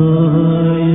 Oh, you.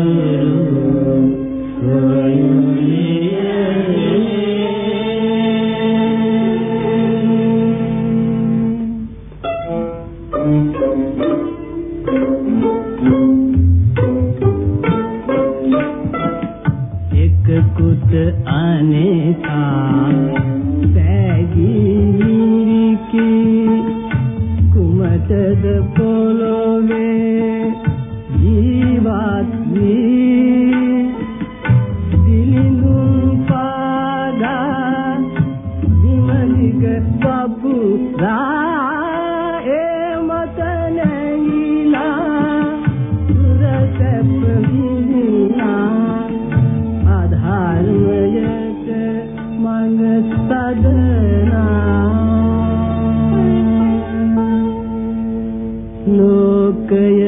ಲೋಕಯ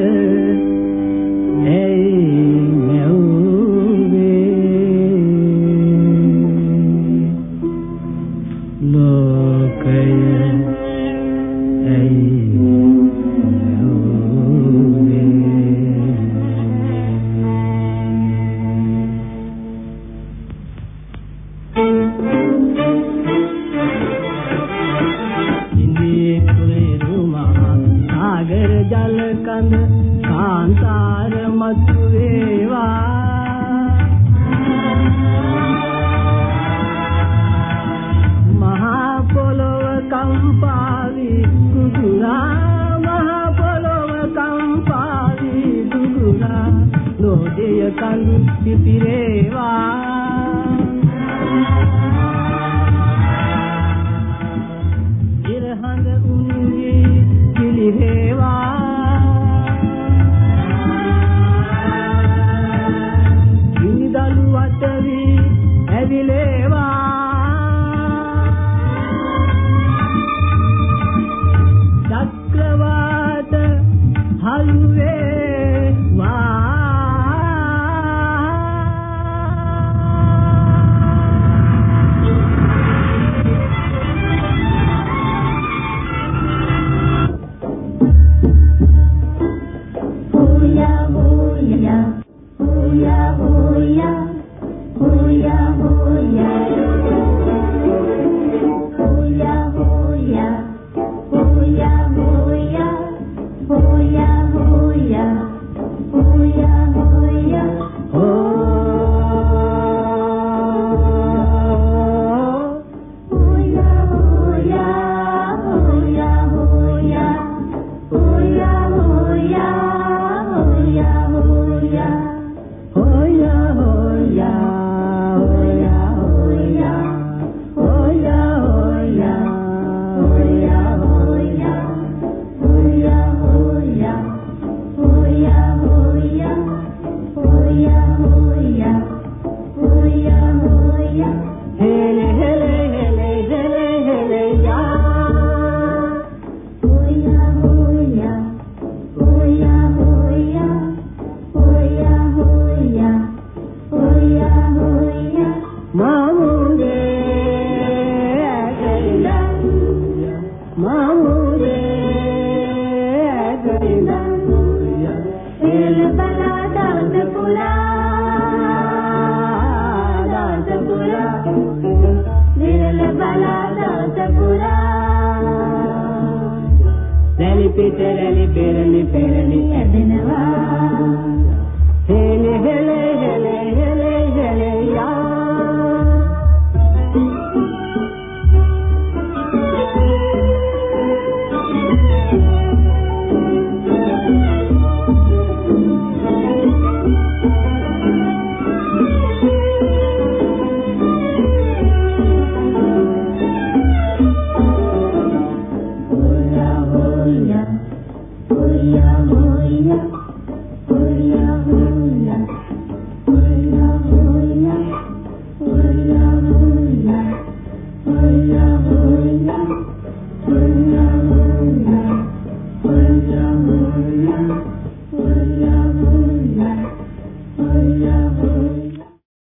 සාගර ජල කඳ කාන්තාර මතු වේවා මහා පොළොව කම්පාවි කුකුරා මහා පොළොව කම්පාවි කුකුරා ලෝකයේ කඳු පිපිරේවා පිටරලි පෙරලි පෙරලි ඇදෙනවා හෙලෙ හෙලෙ හෙලෙ. one